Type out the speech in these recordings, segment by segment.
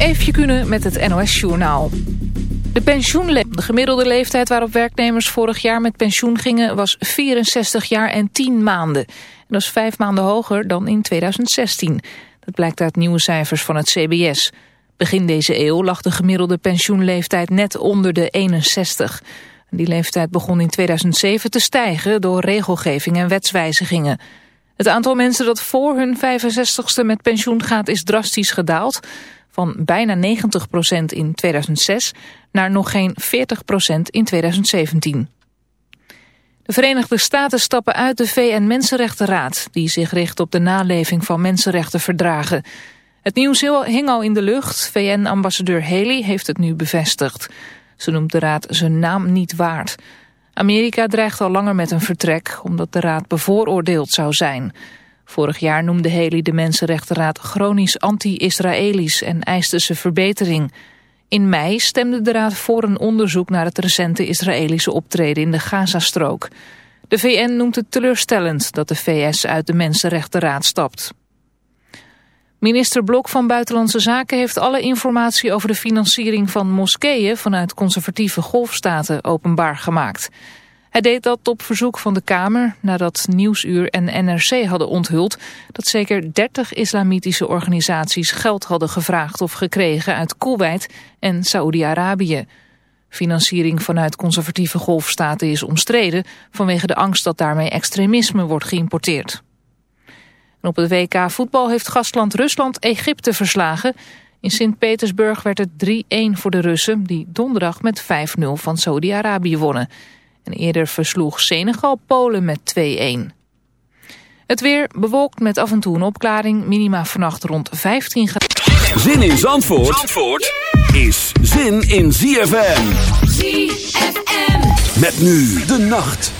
Eefje kunnen met het NOS-journaal. De pensioenleeftijd, de gemiddelde leeftijd waarop werknemers vorig jaar met pensioen gingen... was 64 jaar en 10 maanden. dat is vijf maanden hoger dan in 2016. Dat blijkt uit nieuwe cijfers van het CBS. Begin deze eeuw lag de gemiddelde pensioenleeftijd net onder de 61. Die leeftijd begon in 2007 te stijgen door regelgeving en wetswijzigingen. Het aantal mensen dat voor hun 65ste met pensioen gaat is drastisch gedaald van bijna 90% in 2006 naar nog geen 40% in 2017. De Verenigde Staten stappen uit de VN-Mensenrechtenraad... die zich richt op de naleving van mensenrechtenverdragen. Het nieuws hing al in de lucht. VN-ambassadeur Haley heeft het nu bevestigd. Ze noemt de raad zijn naam niet waard. Amerika dreigt al langer met een vertrek... omdat de raad bevooroordeeld zou zijn... Vorig jaar noemde Haley de Mensenrechtenraad chronisch anti-Israëlisch en eiste ze verbetering. In mei stemde de raad voor een onderzoek naar het recente Israëlische optreden in de Gazastrook. De VN noemt het teleurstellend dat de VS uit de Mensenrechtenraad stapt. Minister Blok van Buitenlandse Zaken heeft alle informatie over de financiering van moskeeën vanuit conservatieve golfstaten openbaar gemaakt. Hij deed dat op verzoek van de Kamer nadat Nieuwsuur en NRC hadden onthuld dat zeker 30 islamitische organisaties geld hadden gevraagd of gekregen uit Kuwait en Saoedi-Arabië. Financiering vanuit conservatieve golfstaten is omstreden vanwege de angst dat daarmee extremisme wordt geïmporteerd. Op het WK voetbal heeft gastland Rusland Egypte verslagen. In Sint-Petersburg werd het 3-1 voor de Russen die donderdag met 5-0 van Saudi-Arabië wonnen. En eerder versloeg Senegal Polen met 2-1. Het weer bewolkt met af en toe een opklaring. Minima vannacht rond 15 graden. Zin in Zandvoort, Zandvoort is zin in ZFM. ZFM. Met nu de nacht.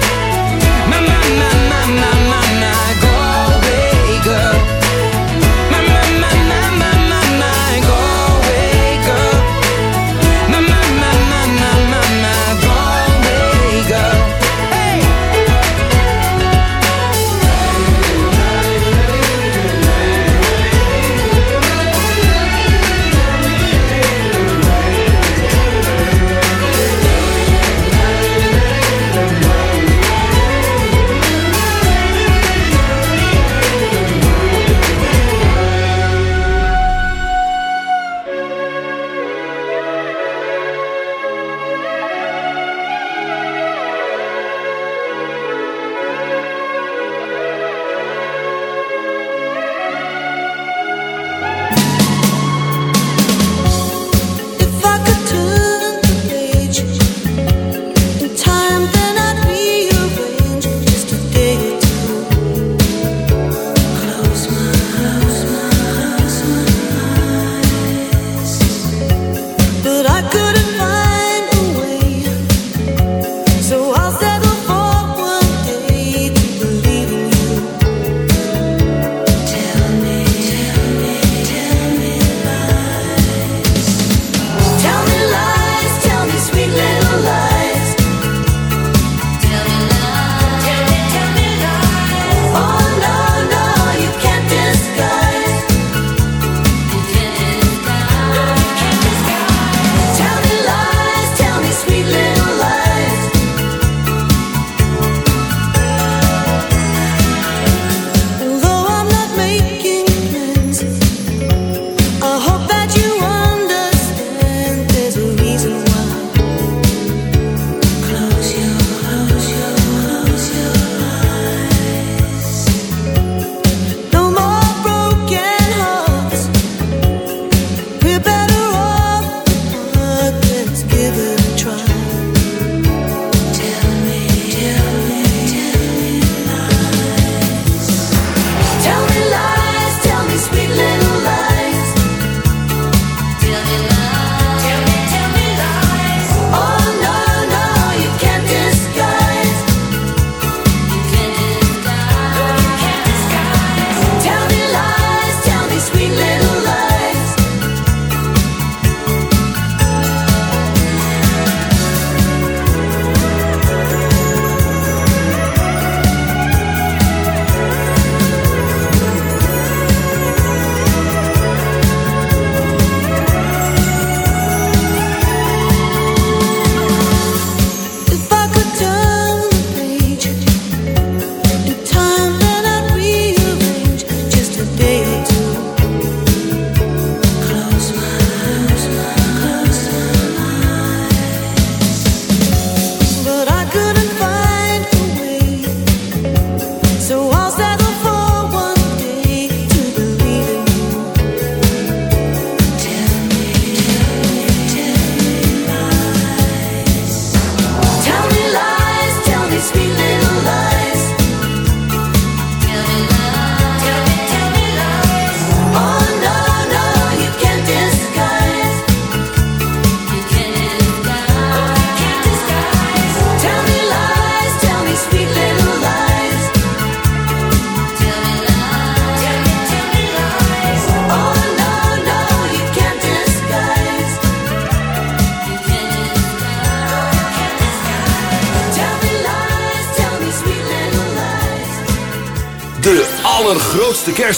My,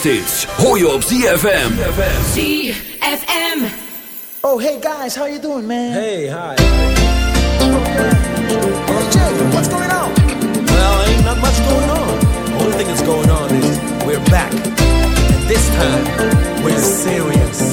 zomerhits hoor je op ZFM. ZFM. Oh, hey guys, how you doing, man? Hey, hi. Hey, Jay, what's going on? Well, ain't not much going on. Only thing that's going on is we're back. And this time, we're serious.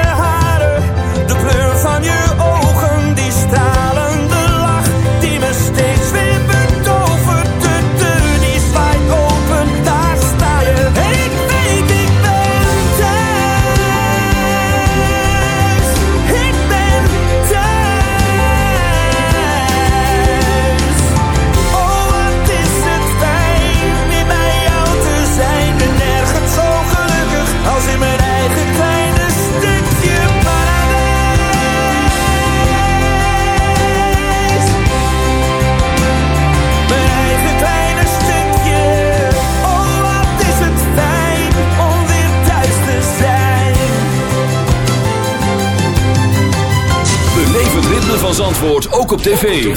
op tv.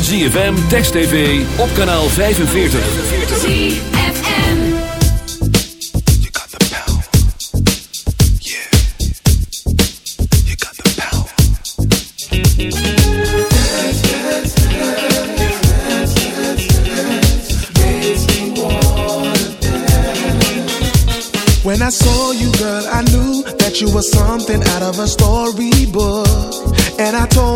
ZFM, Text TV, op kanaal 45. ZFM You got the power. Yeah. You got the power. When I saw you, girl, I knew that you were something out of a story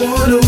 I just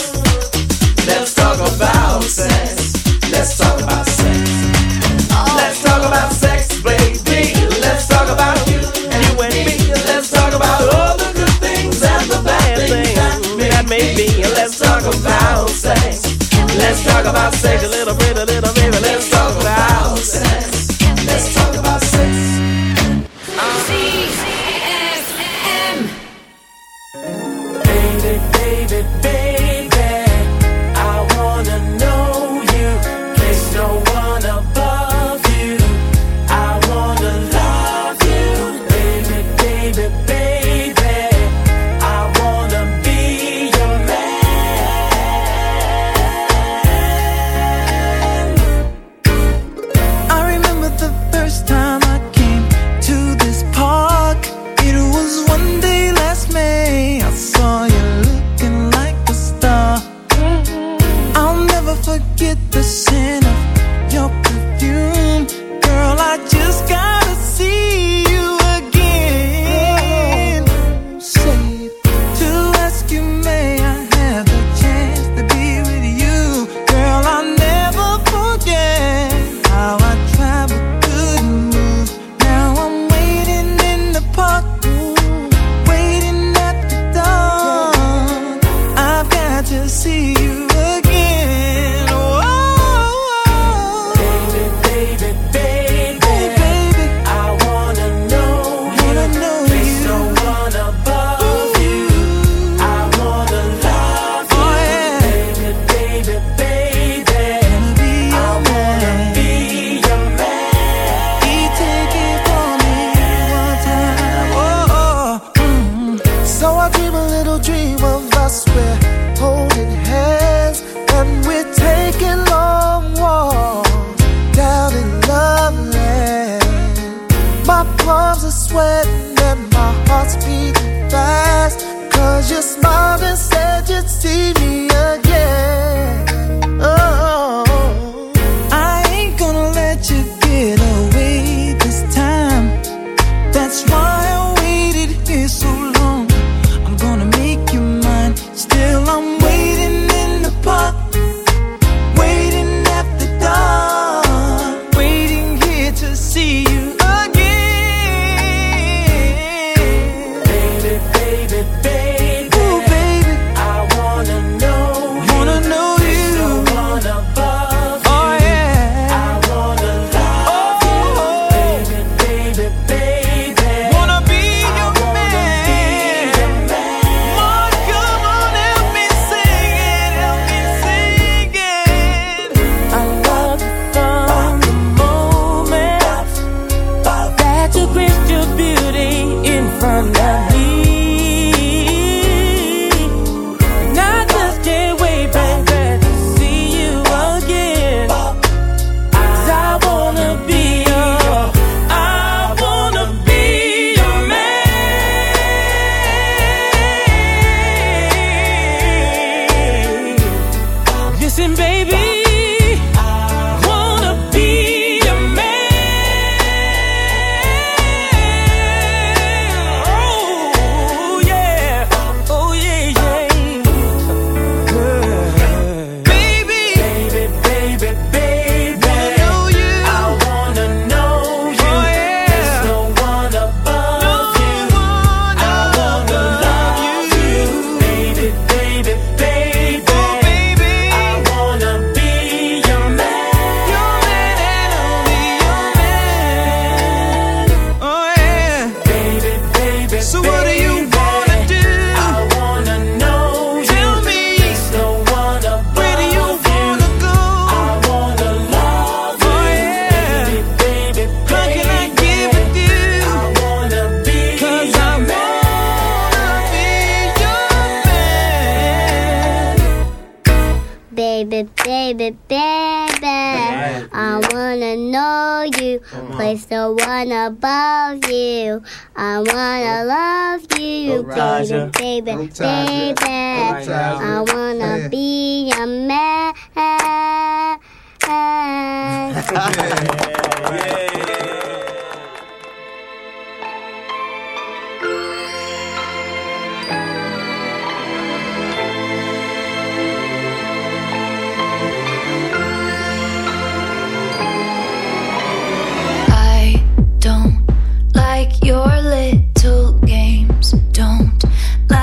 About sex a little bit, a little baby. Wanna love you. Roger. Baby, baby, Roger. baby. I wanna be your man.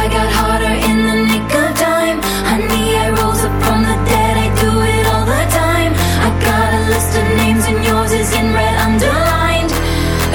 I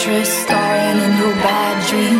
actress starring in your bad dreams.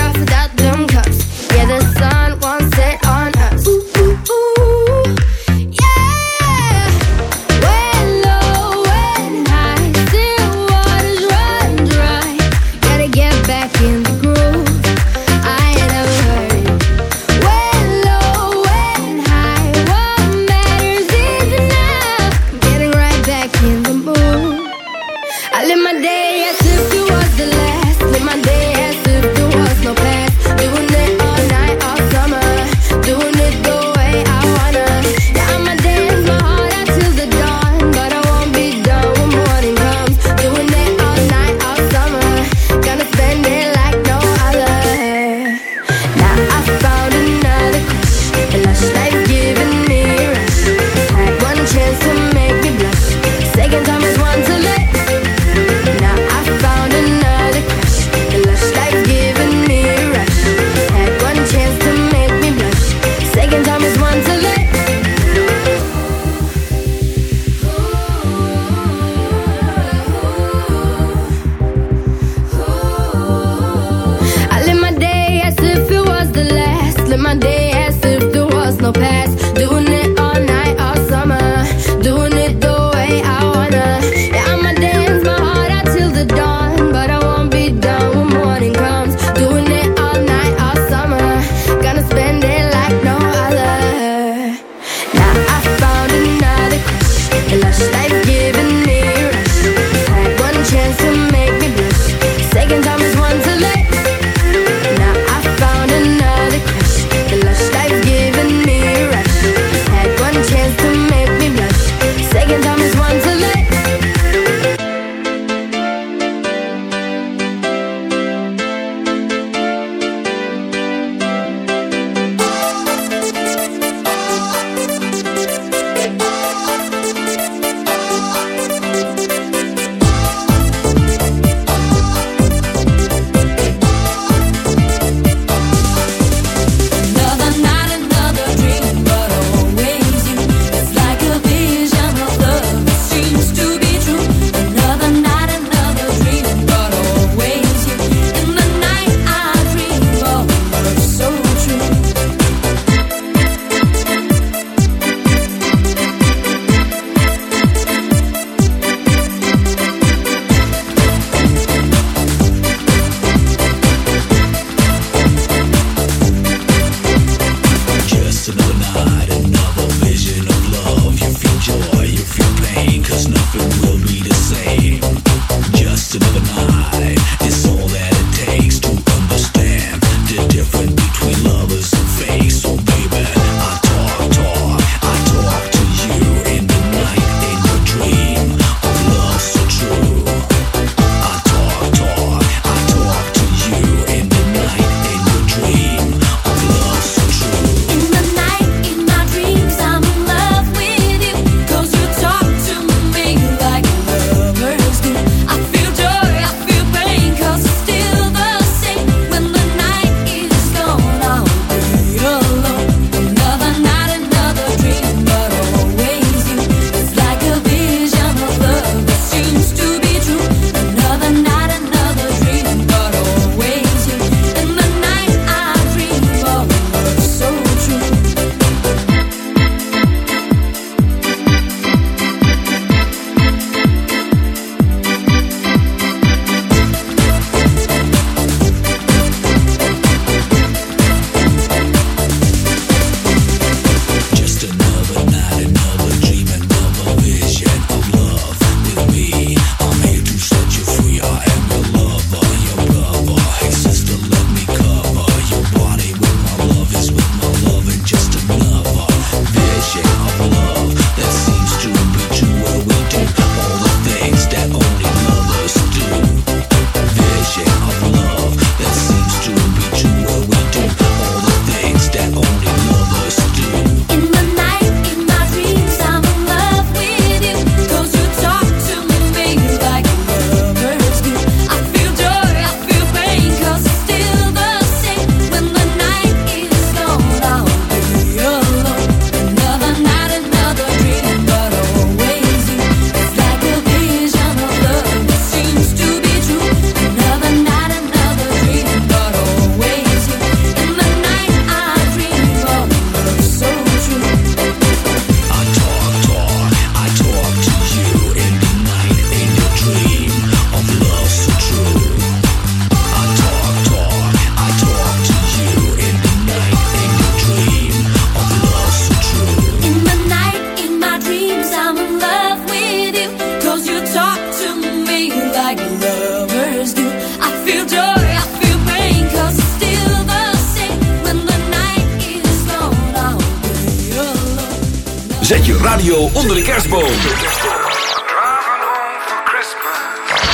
off of that dumb cuss. Yeah, the sun.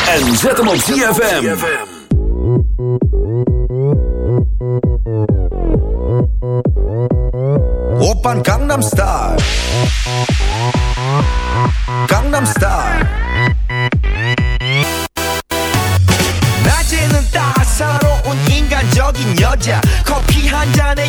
En zet hem op ZFM. Oppan Gangnam Style. Gangnam Style. 낮에는 따사로운 인간적인 여자 커피 한 잔에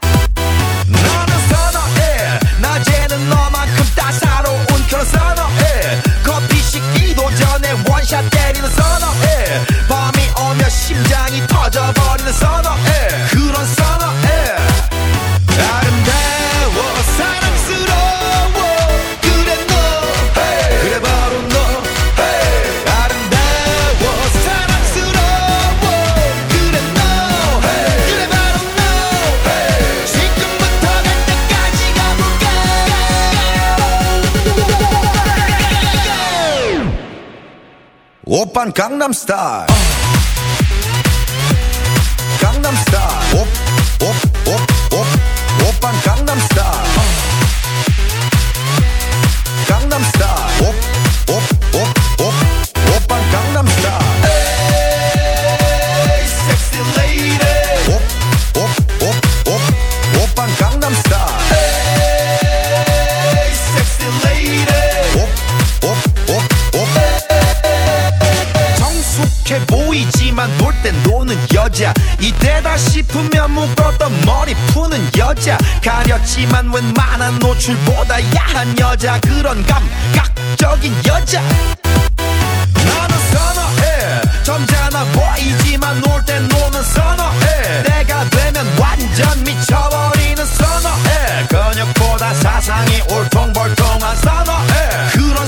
강남스타일 노출보다 야한 여자 그런 감각적인 여자. 나는 선어해. 점잖아 보이지만 놀 땐 노는 선어해. 내가 되면 완전 미쳐버리는 선어해. 근육보다 사상이 올통벌통한 선어해. 그런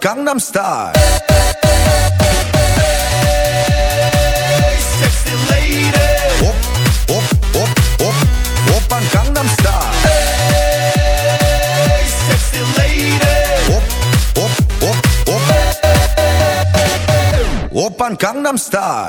Gangnam Style. Sexy lady. Op, op, op, op, op aan Gangnam Style. Sexy lady. Op, op, op, op. Op aan Gangnam Style.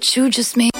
what you just made.